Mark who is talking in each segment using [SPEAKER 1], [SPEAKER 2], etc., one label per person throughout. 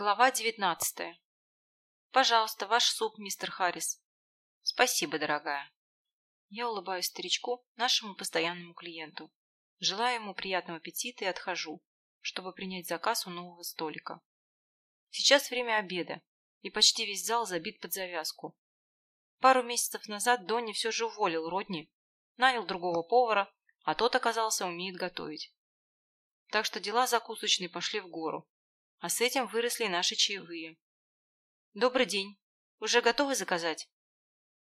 [SPEAKER 1] Глава девятнадцатая. «Пожалуйста, ваш суп, мистер Харрис». «Спасибо, дорогая». Я улыбаюсь старичку, нашему постоянному клиенту. Желаю ему приятного аппетита и отхожу, чтобы принять заказ у нового столика. Сейчас время обеда, и почти весь зал забит под завязку. Пару месяцев назад Донни все же уволил Родни, нанял другого повара, а тот, оказался, умеет готовить. Так что дела закусочные пошли в гору а с этим выросли наши чаевые. «Добрый день. Уже готовы заказать?»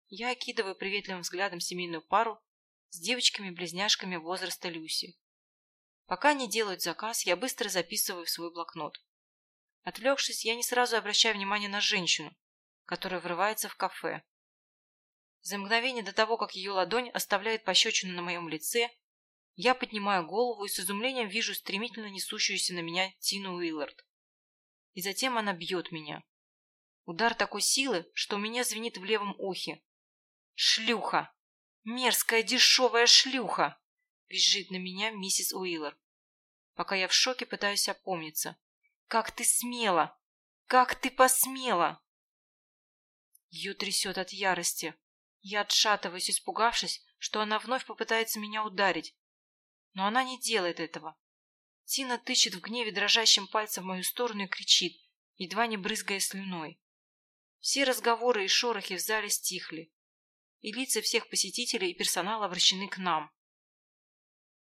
[SPEAKER 1] Я окидываю приветливым взглядом семейную пару с девочками-близняшками возраста Люси. Пока они делают заказ, я быстро записываю в свой блокнот. Отвлекшись, я не сразу обращаю внимание на женщину, которая врывается в кафе. За мгновение до того, как ее ладонь оставляет пощечину на моем лице, я поднимаю голову и с изумлением вижу стремительно несущуюся на меня Тину Уиллард и затем она бьет меня. Удар такой силы, что у меня звенит в левом ухе. «Шлюха! Мерзкая дешевая шлюха!» визжит на меня миссис Уиллер. Пока я в шоке пытаюсь опомниться. «Как ты смела! Как ты посмела!» Ее трясет от ярости. Я отшатываюсь, испугавшись, что она вновь попытается меня ударить. Но она не делает этого. Тина тычет в гневе дрожащим пальцем в мою сторону и кричит, едва не брызгая слюной. Все разговоры и шорохи в зале стихли, и лица всех посетителей и персонала обращены к нам.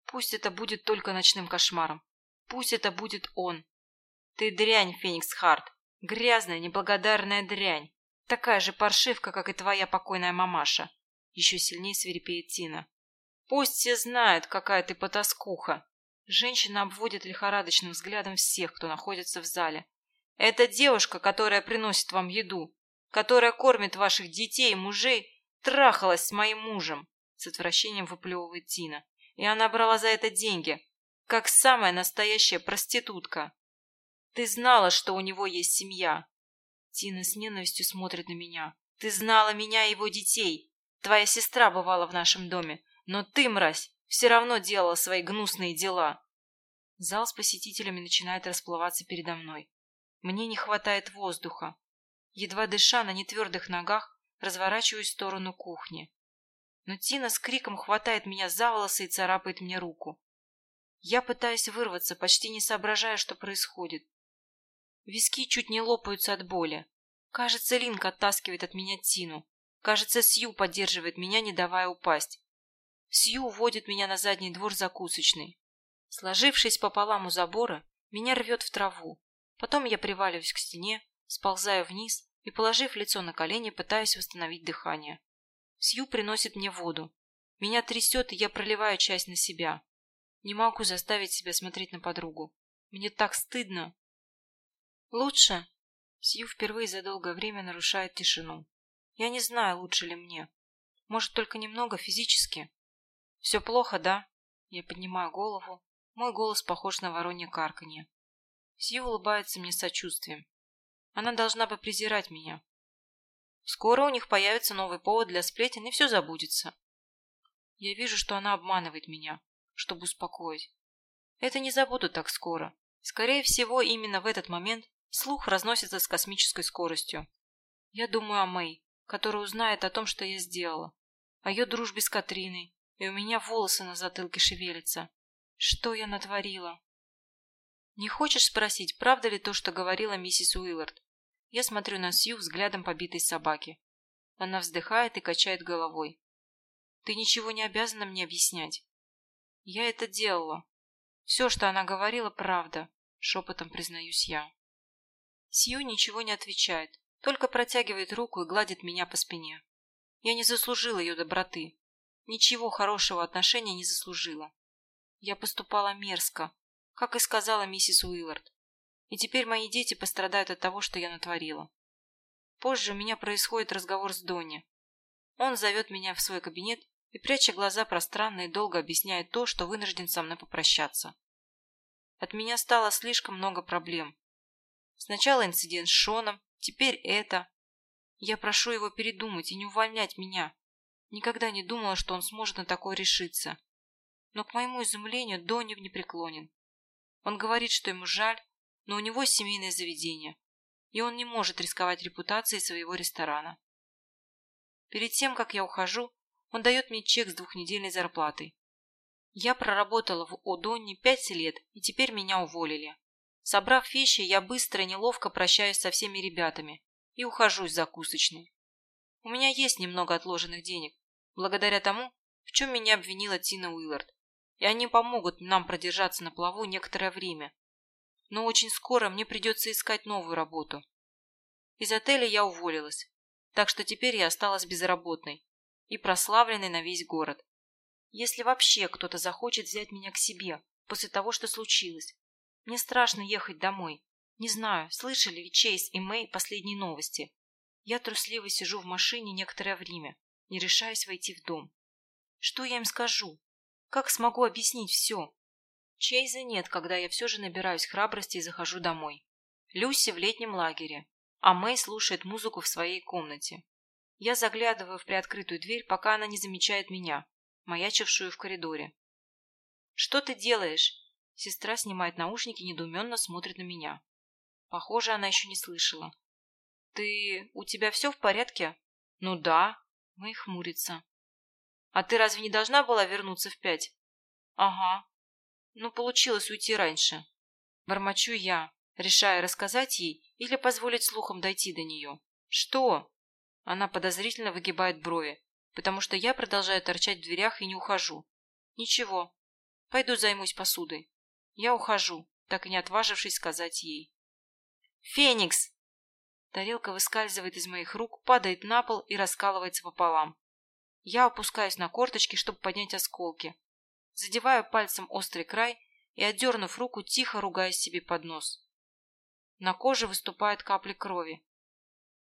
[SPEAKER 1] Пусть это будет только ночным кошмаром. Пусть это будет он. Ты дрянь, Феникс Харт. Грязная, неблагодарная дрянь. Такая же паршивка, как и твоя покойная мамаша. Еще сильнее свирепеет Тина. Пусть все знают, какая ты потаскуха. Женщина обводит лихорадочным взглядом всех, кто находится в зале. «Это девушка, которая приносит вам еду, которая кормит ваших детей и мужей, трахалась с моим мужем», с отвращением выплевывает Тина. «И она брала за это деньги, как самая настоящая проститутка. Ты знала, что у него есть семья?» Тина с ненавистью смотрит на меня. «Ты знала меня и его детей. Твоя сестра бывала в нашем доме. Но ты, мразь, все равно делала свои гнусные дела. Зал с посетителями начинает расплываться передо мной. Мне не хватает воздуха. Едва дыша на нетвердых ногах, разворачиваюсь в сторону кухни. Но Тина с криком хватает меня за волосы и царапает мне руку. Я пытаюсь вырваться, почти не соображая, что происходит. Виски чуть не лопаются от боли. Кажется, Линк оттаскивает от меня Тину. Кажется, Сью поддерживает меня, не давая упасть. Сью уводит меня на задний двор закусочной. Сложившись пополам у забора, меня рвет в траву. Потом я приваливаюсь к стене, сползаю вниз и, положив лицо на колени, пытаюсь восстановить дыхание. Сью приносит мне воду. Меня трясет, и я проливаю часть на себя. Не могу заставить себя смотреть на подругу. Мне так стыдно. Лучше? Сью впервые за долгое время нарушает тишину. Я не знаю, лучше ли мне. Может, только немного физически. «Все плохо, да?» Я поднимаю голову. Мой голос похож на воронье карканье. Сью улыбается мне сочувствием. Она должна бы презирать меня. Скоро у них появится новый повод для сплетен, и все забудется. Я вижу, что она обманывает меня, чтобы успокоить. Это не забуду так скоро. Скорее всего, именно в этот момент слух разносится с космической скоростью. Я думаю о Мэй, которая узнает о том, что я сделала, о ее дружбе с Катриной, и у меня волосы на затылке шевелятся. Что я натворила? Не хочешь спросить, правда ли то, что говорила миссис Уиллард? Я смотрю на Сью взглядом побитой собаки. Она вздыхает и качает головой. Ты ничего не обязана мне объяснять. Я это делала. Все, что она говорила, правда, шепотом признаюсь я. Сью ничего не отвечает, только протягивает руку и гладит меня по спине. Я не заслужила ее доброты, Ничего хорошего отношения не заслужила. Я поступала мерзко, как и сказала миссис Уиллард. И теперь мои дети пострадают от того, что я натворила. Позже у меня происходит разговор с Донни. Он зовет меня в свой кабинет и, пряча глаза пространно и долго объясняет то, что вынужден со мной попрощаться. От меня стало слишком много проблем. Сначала инцидент с Шоном, теперь это. Я прошу его передумать и не увольнять меня. Никогда не думала, что он сможет на такое решиться. Но, к моему изумлению, Донни не преклонен. Он говорит, что ему жаль, но у него семейное заведение. и он не может рисковать репутацией своего ресторана. Перед тем, как я ухожу, он дает мне чек с двухнедельной зарплатой. Я проработала в Одонне пять лет, и теперь меня уволили. Собрав вещи, я быстро и неловко прощаюсь со всеми ребятами и ухожу из закусочной. У меня есть немного отложенных денег, благодаря тому, в чем меня обвинила Тина Уиллард, и они помогут нам продержаться на плаву некоторое время. Но очень скоро мне придется искать новую работу. Из отеля я уволилась, так что теперь я осталась безработной и прославленной на весь город. Если вообще кто-то захочет взять меня к себе после того, что случилось. Мне страшно ехать домой. Не знаю, слышали ли Чейз и Мэй последние новости. Я трусливо сижу в машине некоторое время, не решаясь войти в дом. Что я им скажу? Как смогу объяснить все? Чейза нет, когда я все же набираюсь храбрости и захожу домой. Люси в летнем лагере, а Мэй слушает музыку в своей комнате. Я заглядываю в приоткрытую дверь, пока она не замечает меня, маячившую в коридоре. «Что ты делаешь?» Сестра снимает наушники и недоуменно смотрит на меня. Похоже, она еще не слышала. «Ты... у тебя все в порядке?» «Ну да». Мэй хмурится. «А ты разве не должна была вернуться в пять?» «Ага. Ну, получилось уйти раньше». Бормочу я, решая рассказать ей или позволить слухам дойти до нее. «Что?» Она подозрительно выгибает брови, потому что я продолжаю торчать в дверях и не ухожу. «Ничего. Пойду займусь посудой». Я ухожу, так и не отважившись сказать ей. «Феникс!» Тарелка выскальзывает из моих рук, падает на пол и раскалывается пополам. Я опускаюсь на корточки, чтобы поднять осколки. Задеваю пальцем острый край и, отдернув руку, тихо ругаюсь себе под нос. На коже выступают капли крови.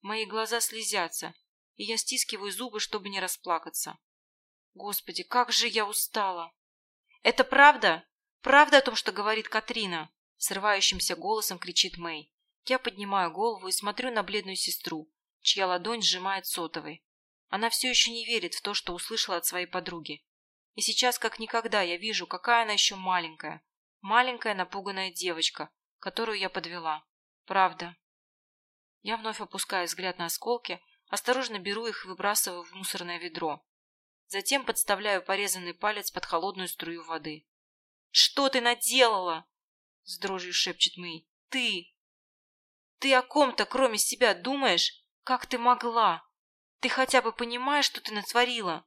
[SPEAKER 1] Мои глаза слезятся, и я стискиваю зубы, чтобы не расплакаться. Господи, как же я устала! Это правда? Правда о том, что говорит Катрина? Срывающимся голосом кричит Мэй. Я поднимаю голову и смотрю на бледную сестру, чья ладонь сжимает сотовой. Она все еще не верит в то, что услышала от своей подруги. И сейчас, как никогда, я вижу, какая она еще маленькая. Маленькая напуганная девочка, которую я подвела. Правда. Я вновь опускаю взгляд на осколки, осторожно беру их и выбрасываю в мусорное ведро. Затем подставляю порезанный палец под холодную струю воды. «Что ты наделала?» — с дрожью шепчет Мэй. «Ты! Ты о ком-то, кроме себя, думаешь? Как ты могла? Ты хотя бы понимаешь, что ты натворила?»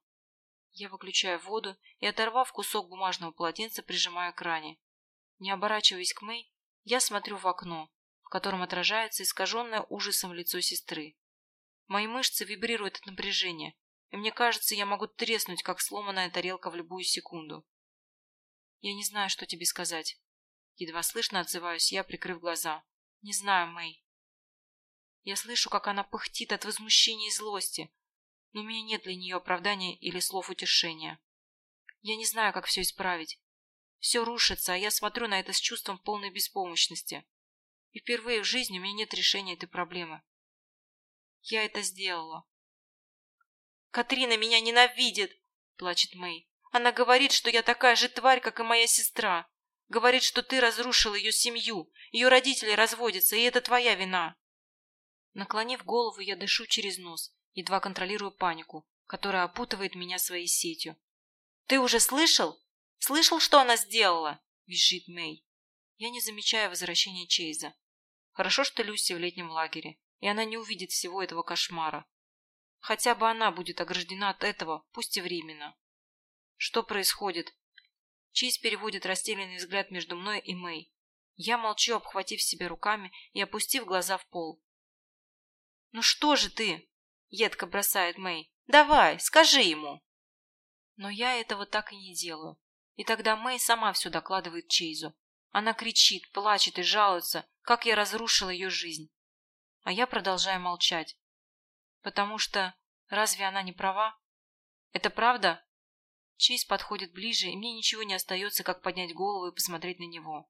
[SPEAKER 1] Я выключаю воду и, оторвав кусок бумажного полотенца, прижимаю к ране. Не оборачиваясь к Мэй, я смотрю в окно, в котором отражается искаженное ужасом лицо сестры. Мои мышцы вибрируют от напряжения, и мне кажется, я могу треснуть, как сломанная тарелка в любую секунду. Я не знаю, что тебе сказать. Едва слышно отзываюсь я, прикрыв глаза. Не знаю, Мэй. Я слышу, как она пыхтит от возмущения и злости, но у меня нет для нее оправдания или слов утешения. Я не знаю, как все исправить. Все рушится, а я смотрю на это с чувством полной беспомощности. И впервые в жизни у меня нет решения этой проблемы. Я это сделала. «Катрина меня ненавидит!» – плачет Мэй. «Она говорит, что я такая же тварь, как и моя сестра. Говорит, что ты разрушил ее семью, ее родители разводятся, и это твоя вина. Наклонив голову, я дышу через нос, едва контролирую панику, которая опутывает меня своей сетью. «Ты уже слышал? Слышал, что она сделала?» – визжит Мэй. Я не замечаю возвращения Чейза. Хорошо, что Люси в летнем лагере, и она не увидит всего этого кошмара. Хотя бы она будет ограждена от этого, пусть и временно. Что происходит? Чейз переводит растерянный взгляд между мной и Мэй. Я молчу, обхватив себя руками и опустив глаза в пол. «Ну что же ты?» — едко бросает Мэй. «Давай, скажи ему!» Но я этого так и не делаю. И тогда Мэй сама все докладывает Чейзу. Она кричит, плачет и жалуется, как я разрушила ее жизнь. А я продолжаю молчать. Потому что разве она не права? Это правда? Чейз подходит ближе, и мне ничего не остается, как поднять голову и посмотреть на него.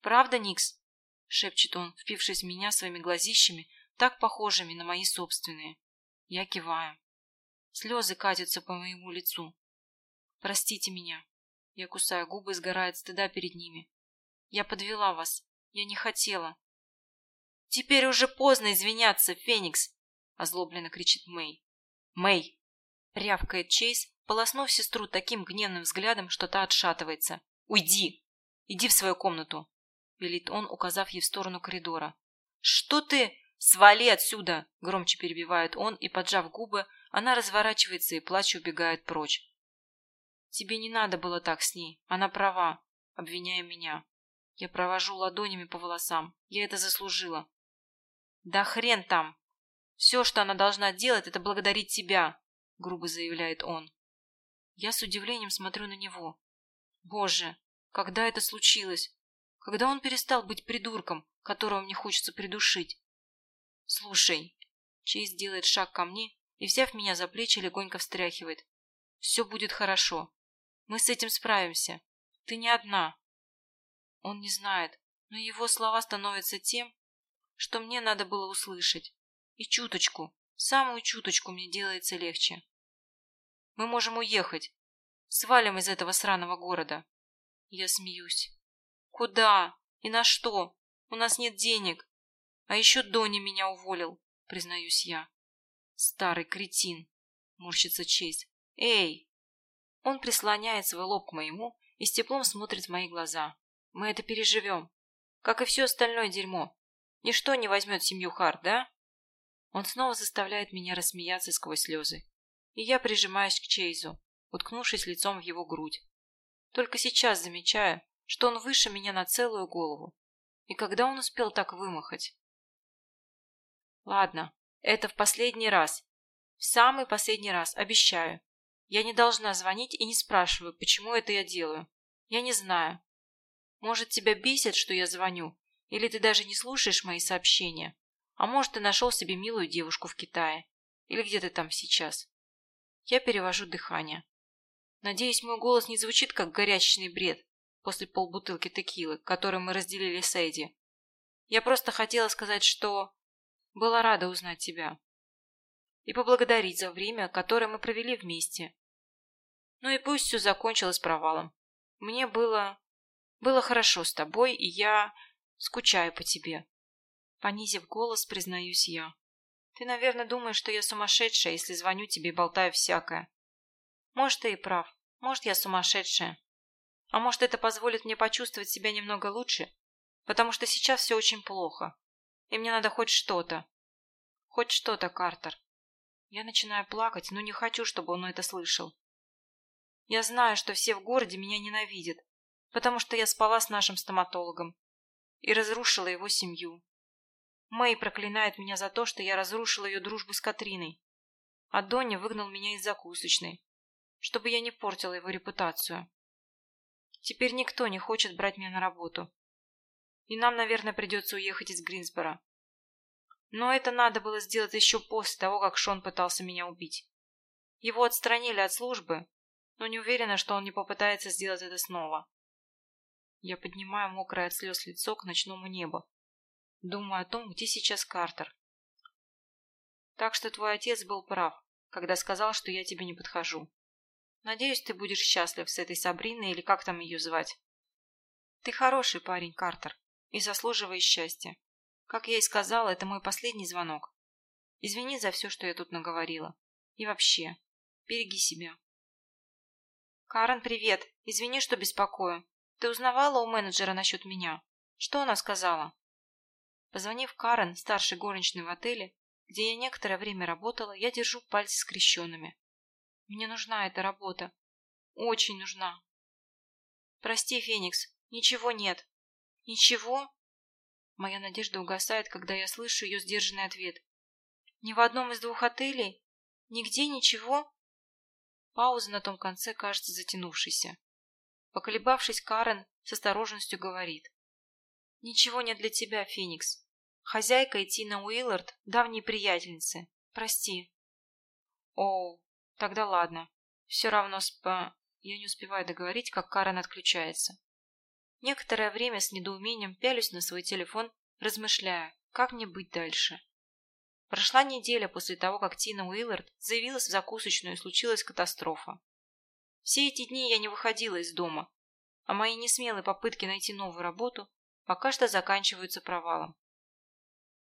[SPEAKER 1] «Правда, Никс?» — шепчет он, впившись в меня своими глазищами, так похожими на мои собственные. Я киваю. Слезы катятся по моему лицу. «Простите меня». Я кусаю губы, сгорает стыда перед ними. «Я подвела вас. Я не хотела». «Теперь уже поздно извиняться, Феникс!» – озлобленно кричит Мэй. «Мэй!» – рявкает Чейз, полоснув сестру таким гневным взглядом, что та отшатывается. «Уйди! Иди в свою комнату!» – велит он, указав ей в сторону коридора. «Что ты? Свали отсюда!» – громче перебивает он, и, поджав губы, она разворачивается и, плача, убегает прочь. «Тебе не надо было так с ней. Она права», – обвиняя меня. Я провожу ладонями по волосам. Я это заслужила. «Да хрен там! Все, что она должна делать, это благодарить тебя!» — грубо заявляет он. Я с удивлением смотрю на него. Боже, когда это случилось? Когда он перестал быть придурком, которого мне хочется придушить? Слушай, Чейз делает шаг ко мне и, взяв меня за плечи, легонько встряхивает. Все будет хорошо. Мы с этим справимся. Ты не одна. Он не знает, но его слова становятся тем, что мне надо было услышать. И чуточку, самую чуточку мне делается легче. Мы можем уехать. Свалим из этого сраного города. Я смеюсь. Куда? И на что? У нас нет денег. А еще Дони меня уволил, признаюсь я. Старый кретин, морщится Чейз. Эй! Он прислоняет свой лоб к моему и с теплом смотрит в мои глаза. Мы это переживем. Как и все остальное дерьмо. Ничто не возьмет семью Харт, да? Он снова заставляет меня рассмеяться сквозь слезы. И я прижимаюсь к Чейзу, уткнувшись лицом в его грудь. Только сейчас замечаю, что он выше меня на целую голову. И когда он успел так вымахать? Ладно, это в последний раз. В самый последний раз, обещаю. Я не должна звонить и не спрашиваю, почему это я делаю. Я не знаю. Может, тебя бесит, что я звоню, или ты даже не слушаешь мои сообщения. А может, ты нашел себе милую девушку в Китае. Или где ты там сейчас. Я перевожу дыхание. Надеюсь, мой голос не звучит, как горячечный бред после полбутылки текилы, которую мы разделили с Эдди. Я просто хотела сказать, что... Была рада узнать тебя. И поблагодарить за время, которое мы провели вместе. Ну и пусть все закончилось провалом. Мне было... Было хорошо с тобой, и я... Скучаю по тебе. Понизив голос, признаюсь я. Ты, наверное, думаешь, что я сумасшедшая, если звоню тебе и болтаю всякое. Может, ты и прав. Может, я сумасшедшая. А может, это позволит мне почувствовать себя немного лучше? Потому что сейчас все очень плохо. И мне надо хоть что-то. Хоть что-то, Картер. Я начинаю плакать, но не хочу, чтобы он это слышал. Я знаю, что все в городе меня ненавидят, потому что я спала с нашим стоматологом, и разрушила его семью. Мэй проклинает меня за то, что я разрушила ее дружбу с Катриной. А Донни выгнал меня из закусочной, чтобы я не портила его репутацию. Теперь никто не хочет брать меня на работу. И нам, наверное, придется уехать из Гринсбора. Но это надо было сделать еще после того, как Шон пытался меня убить. Его отстранили от службы, но не уверена, что он не попытается сделать это снова. Я поднимаю мокрое от слез лицо к ночному небу. Думаю о том, где сейчас Картер. Так что твой отец был прав, когда сказал, что я тебе не подхожу. Надеюсь, ты будешь счастлив с этой Сабриной или как там ее звать. Ты хороший парень, Картер, и заслуживаешь счастья. Как я и сказала, это мой последний звонок. Извини за все, что я тут наговорила. И вообще, береги себя. Карен, привет. Извини, что беспокою. Ты узнавала у менеджера насчет меня? Что она сказала? Позвонив Карен, старшей горничной в отеле, где я некоторое время работала, я держу пальцы скрещенными. Мне нужна эта работа. Очень нужна. Прости, Феникс, ничего нет. Ничего? Моя надежда угасает, когда я слышу ее сдержанный ответ. Ни в одном из двух отелей? Нигде ничего? Пауза на том конце кажется затянувшейся. Поколебавшись, Карен с осторожностью говорит. «Ничего нет для тебя, Феникс. Хозяйка и Тина Уиллард – давние приятельницы. Прости». «Оу, тогда ладно. Все равно спа...» Я не успеваю договорить, как Карен отключается. Некоторое время с недоумением пялюсь на свой телефон, размышляя, как мне быть дальше. Прошла неделя после того, как Тина Уиллард заявилась в закусочную и случилась катастрофа. Все эти дни я не выходила из дома, а мои несмелые попытки найти новую работу пока что заканчиваются провалом.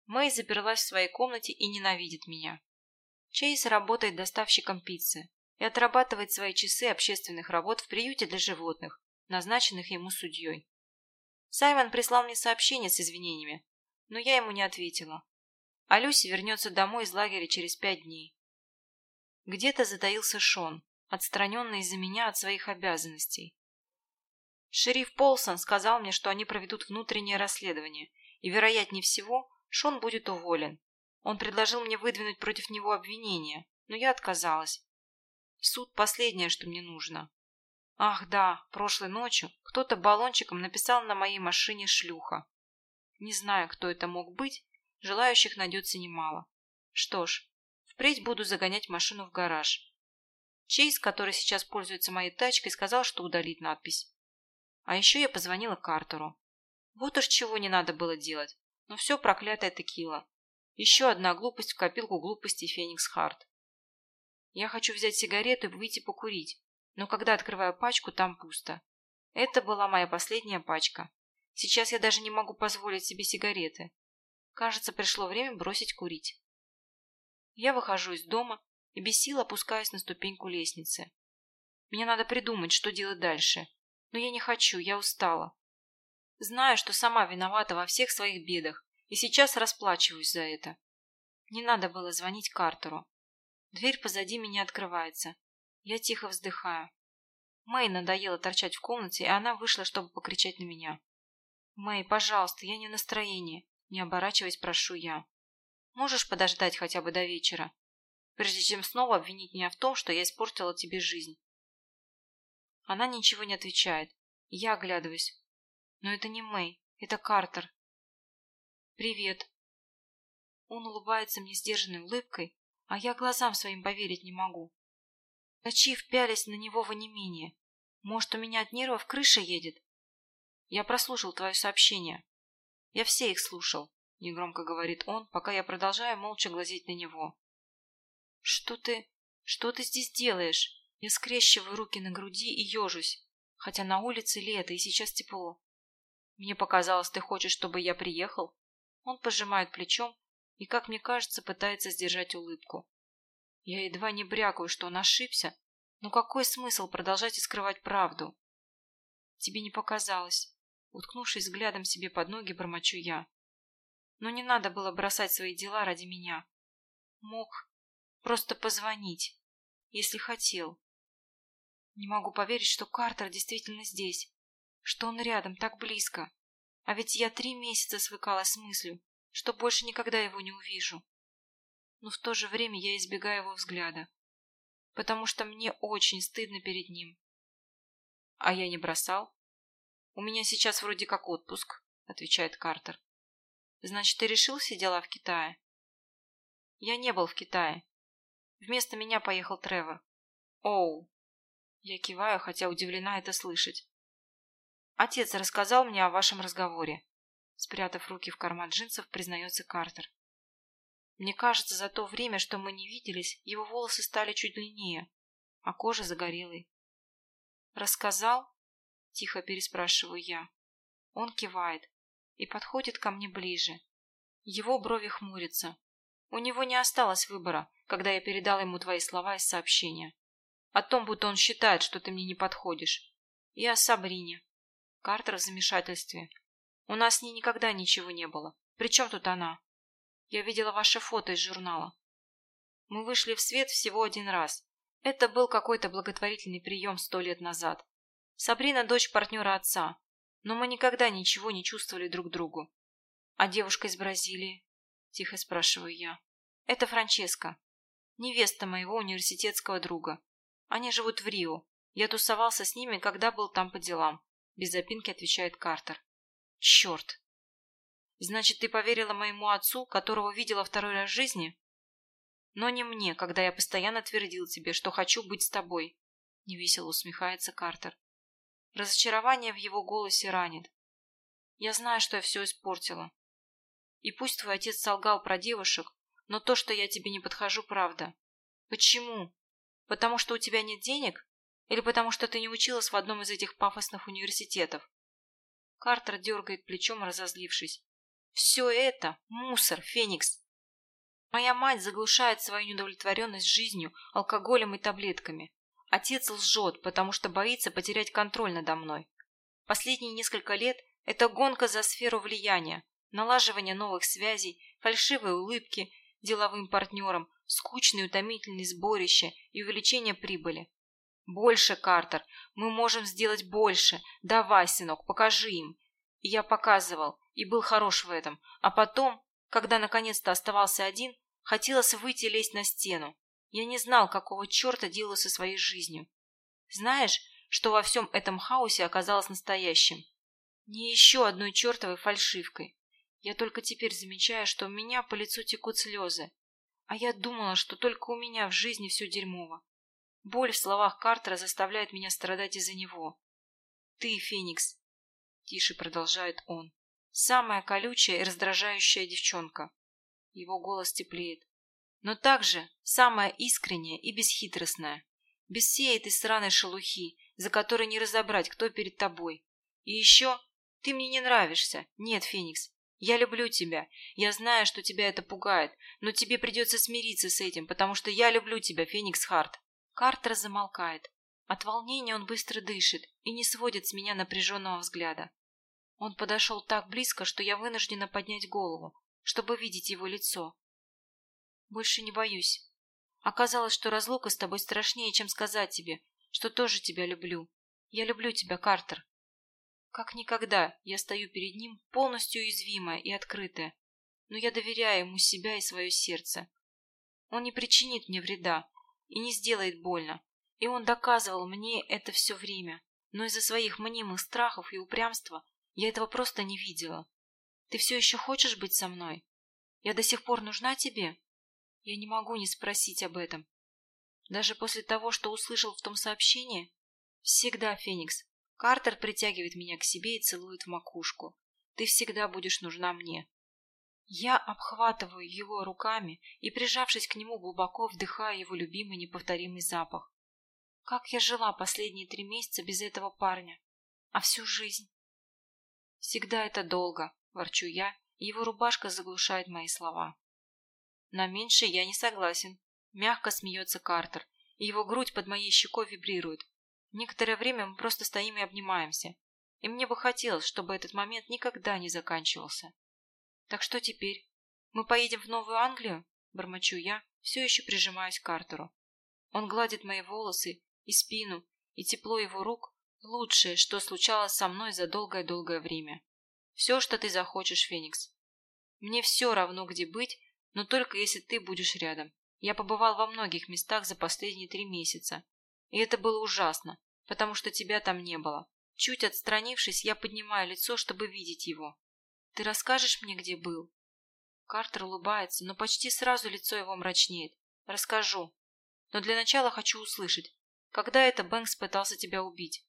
[SPEAKER 1] Мэй заперлась в своей комнате и ненавидит меня. Чейз работает доставщиком пиццы и отрабатывает свои часы общественных работ в приюте для животных, назначенных ему судьей. Саймон прислал мне сообщение с извинениями, но я ему не ответила. А Люси вернется домой из лагеря через пять дней. Где-то затаился Шон, отстраненный из-за меня от своих обязанностей. Шериф Полсон сказал мне, что они проведут внутреннее расследование, и, вероятнее всего, Шон будет уволен. Он предложил мне выдвинуть против него обвинение, но я отказалась. Суд – последнее, что мне нужно. Ах да, прошлой ночью кто-то баллончиком написал на моей машине «шлюха». Не знаю, кто это мог быть, желающих найдется немало. Что ж, впредь буду загонять машину в гараж. Чейз, который сейчас пользуется моей тачкой, сказал, что удалит надпись. А еще я позвонила Картеру. Вот уж чего не надо было делать, но все проклятая текила. Еще одна глупость в копилку глупостей Феникс Харт. Я хочу взять сигарету и выйти покурить, но когда открываю пачку, там пусто. Это была моя последняя пачка. Сейчас я даже не могу позволить себе сигареты. Кажется, пришло время бросить курить. Я выхожу из дома и без сил опускаюсь на ступеньку лестницы. Мне надо придумать, что делать дальше. Но я не хочу, я устала. Знаю, что сама виновата во всех своих бедах, и сейчас расплачиваюсь за это. Не надо было звонить Картеру. Дверь позади меня открывается. Я тихо вздыхаю. Мэй надоело торчать в комнате, и она вышла, чтобы покричать на меня. «Мэй, пожалуйста, я не в настроении», — не оборачиваясь, прошу я. «Можешь подождать хотя бы до вечера, прежде чем снова обвинить меня в том, что я испортила тебе жизнь?» Она ничего не отвечает. Я оглядываюсь. Но это не Мэй, это Картер. «Привет». Он улыбается мне сдержанной улыбкой, а я глазам своим поверить не могу. Качив пялись на него в онемении. Может, у меня от нервов крыша едет? Я прослушал твое сообщение. Я все их слушал, негромко говорит он, пока я продолжаю молча глазеть на него. Что ты... что ты здесь делаешь? Я скрещиваю руки на груди и ежусь, хотя на улице лето и сейчас тепло. Мне показалось, ты хочешь, чтобы я приехал? Он пожимает плечом и, как мне кажется, пытается сдержать улыбку. Я едва не брякаю, что он ошибся, но какой смысл продолжать и скрывать правду? Тебе не показалось. Уткнувшись взглядом себе под ноги, бормочу я. Но не надо было бросать свои дела ради меня. Мог просто позвонить, если хотел. Не могу поверить, что Картер действительно здесь, что он рядом, так близко. А ведь я три месяца свыкалась с мыслью, что больше никогда его не увижу. Но в то же время я избегаю его взгляда, потому что мне очень стыдно перед ним. А я не бросал. У меня сейчас вроде как отпуск, отвечает Картер. Значит, ты решился дела в Китае? Я не был в Китае. Вместо меня поехал Тревор. Оу. Я киваю, хотя удивлена это слышать. Отец рассказал мне о вашем разговоре. Спрятав руки в карман джинсов, признается Картер. Мне кажется, за то время, что мы не виделись, его волосы стали чуть длиннее, а кожа загорелой. «Рассказал?» – тихо переспрашиваю я. Он кивает и подходит ко мне ближе. Его брови хмурятся. У него не осталось выбора, когда я передал ему твои слова из сообщения. О том, будто он считает, что ты мне не подходишь. И о Сабрине. Картер в замешательстве. У нас с ней никогда ничего не было. Причем тут она? Я видела ваше фото из журнала. Мы вышли в свет всего один раз. Это был какой-то благотворительный прием сто лет назад. Сабрина – дочь партнера отца, но мы никогда ничего не чувствовали друг другу. А девушка из Бразилии? Тихо спрашиваю я. Это Франческа, невеста моего университетского друга. Они живут в Рио. Я тусовался с ними, когда был там по делам. Без запинки отвечает Картер. Черт! Значит, ты поверила моему отцу, которого видела второй раз в жизни? Но не мне, когда я постоянно твердил тебе, что хочу быть с тобой. Невесело усмехается Картер. Разочарование в его голосе ранит. Я знаю, что я все испортила. И пусть твой отец солгал про девушек, но то, что я тебе не подхожу, правда. Почему? Потому что у тебя нет денег? Или потому что ты не училась в одном из этих пафосных университетов? Картер дергает плечом, разозлившись. Все это – мусор, Феникс. Моя мать заглушает свою неудовлетворенность жизнью, алкоголем и таблетками. Отец лжет, потому что боится потерять контроль надо мной. Последние несколько лет – это гонка за сферу влияния, налаживание новых связей, фальшивые улыбки деловым партнерам, скучные утомительные сборища и увеличение прибыли. Больше, Картер, мы можем сделать больше. Давай, сынок, покажи им. И я показывал, и был хорош в этом. А потом, когда наконец-то оставался один, хотелось выйти и лезть на стену. Я не знал, какого черта делаю со своей жизнью. Знаешь, что во всем этом хаосе оказалось настоящим? Не еще одной чертовой фальшивкой. Я только теперь замечаю, что у меня по лицу текут слезы. А я думала, что только у меня в жизни все дерьмово. Боль в словах Картера заставляет меня страдать из-за него. Ты, Феникс, тише продолжает он, самая колючая и раздражающая девчонка. Его голос теплеет. Но также самая искренняя и бесхитростная. Без всей этой сраной шелухи, за которой не разобрать, кто перед тобой. И еще ты мне не нравишься. Нет, Феникс, я люблю тебя. Я знаю, что тебя это пугает, но тебе придется смириться с этим, потому что я люблю тебя, Феникс Харт. Картер замолкает. От волнения он быстро дышит и не сводит с меня напряженного взгляда. Он подошел так близко, что я вынуждена поднять голову, чтобы видеть его лицо. Больше не боюсь. Оказалось, что разлука с тобой страшнее, чем сказать тебе, что тоже тебя люблю. Я люблю тебя, Картер. Как никогда я стою перед ним полностью уязвимая и открытая, но я доверяю ему себя и свое сердце. Он не причинит мне вреда, и не сделает больно. И он доказывал мне это все время. Но из-за своих мнимых страхов и упрямства я этого просто не видела. Ты все еще хочешь быть со мной? Я до сих пор нужна тебе? Я не могу не спросить об этом. Даже после того, что услышал в том сообщении? Всегда, Феникс. Картер притягивает меня к себе и целует в макушку. Ты всегда будешь нужна мне. Я обхватываю его руками и, прижавшись к нему, глубоко вдыхаю его любимый неповторимый запах. Как я жила последние три месяца без этого парня? А всю жизнь? Всегда это долго, ворчу я, и его рубашка заглушает мои слова. На меньше я не согласен. Мягко смеется Картер, и его грудь под моей щекой вибрирует. Некоторое время мы просто стоим и обнимаемся. И мне бы хотелось, чтобы этот момент никогда не заканчивался. Так что теперь? Мы поедем в Новую Англию? Бормочу я, все еще прижимаюсь к Картеру. Он гладит мои волосы и спину, и тепло его рук – лучшее, что случалось со мной за долгое-долгое время. Все, что ты захочешь, Феникс. Мне все равно, где быть, но только если ты будешь рядом. Я побывал во многих местах за последние три месяца. И это было ужасно, потому что тебя там не было. Чуть отстранившись, я поднимаю лицо, чтобы видеть его. Ты расскажешь мне, где был?» Картер улыбается, но почти сразу лицо его мрачнеет. «Расскажу. Но для начала хочу услышать, когда это Бэнкс пытался тебя убить?»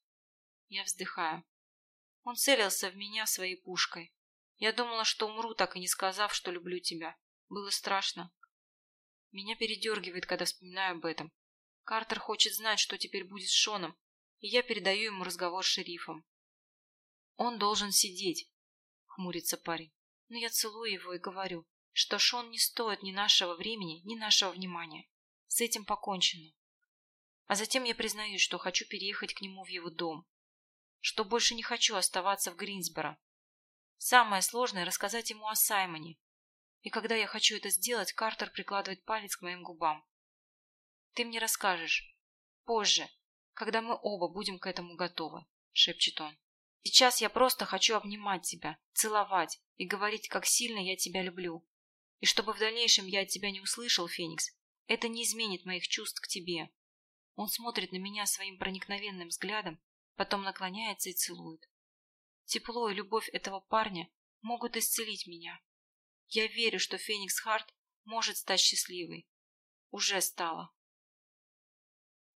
[SPEAKER 1] Я вздыхаю. Он целился в меня своей пушкой. Я думала, что умру, так и не сказав, что люблю тебя. Было страшно. Меня передергивает, когда вспоминаю об этом. Картер хочет знать, что теперь будет с Шоном, и я передаю ему разговор с шерифом. Он должен сидеть, хмурится парень. Но я целую его и говорю, что Шон не стоит ни нашего времени, ни нашего внимания. С этим покончено. А затем я признаюсь, что хочу переехать к нему в его дом. Что больше не хочу оставаться в Гринсборо. Самое сложное – рассказать ему о Саймоне. И когда я хочу это сделать, Картер прикладывает палец к моим губам. «Ты мне расскажешь. Позже, когда мы оба будем к этому готовы», – шепчет он. Сейчас я просто хочу обнимать тебя, целовать и говорить, как сильно я тебя люблю. И чтобы в дальнейшем я от тебя не услышал, Феникс, это не изменит моих чувств к тебе. Он смотрит на меня своим проникновенным взглядом, потом наклоняется и целует. Тепло и любовь этого парня могут исцелить меня. Я верю, что Феникс Харт может стать счастливой. Уже стала.